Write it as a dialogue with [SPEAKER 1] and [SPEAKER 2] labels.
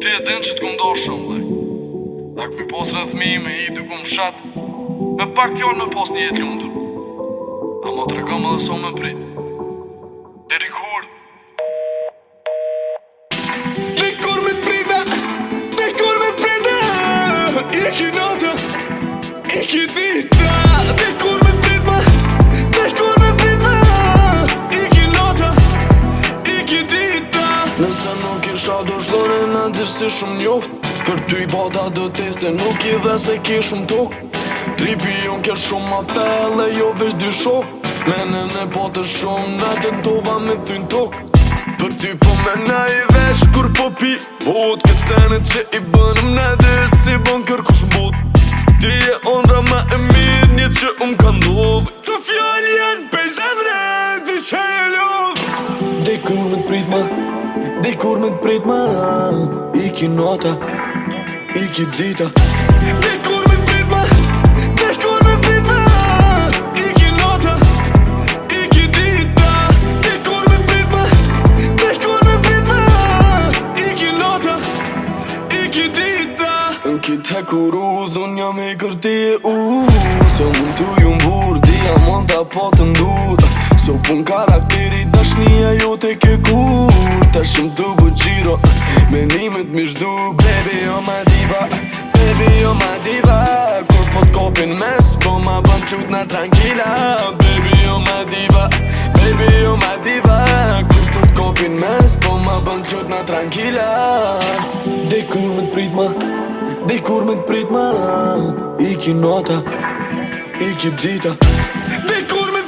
[SPEAKER 1] Ti e din që t'kum do shumë dhe Dhe këmi pos rëthmi me i t'u kum shat Me pak fjall me pos një jetë lundur A më të regëm edhe so me prit
[SPEAKER 2] Deri kur Dhe kur me t'prit dhe Dhe kur me t'prit dhe Ikin
[SPEAKER 3] Se nuk isha do shdore në dirësi shumë njoft Për ty i bata dë teste nuk i dhe se ki shumë tok Tripi jo në kërë shumë apel e jo vesh dy shok Me në po të shumë dhe të në me të në Për ty po me në i vesh kur po pi Vot kësene që i bënëm në dhe si bën kërë kush mbot Ti e ondra ma e mirë një që umë ka ndod Të fjallë janë pejzë zemre vrejtë që e lovë Dhe kërë me të pritë ma Dekur me prit ma, i nota, i ki dita Dekur me prit ma, i ki nota,
[SPEAKER 2] i ki dita Dekur me prit ma, i
[SPEAKER 3] ki nota, i ki dita Nkite kur u dhënë jam i kërti e u, se mund të jumë po të ndu So pun karakteri dashnia jote ke kur Ta shumë të bëgjiro Me nimet mi shdu Baby jo ma diva Baby jo ma diva Kur po t'kopin mes Po ma ban qut na tranquila Baby jo ma diva Baby jo ma diva Kur po t'kopin mes Po ma ban qut na tranquila Dekur me t'prit ma Dekur me t'prit ma Iki nota Iki dita Ty kurwa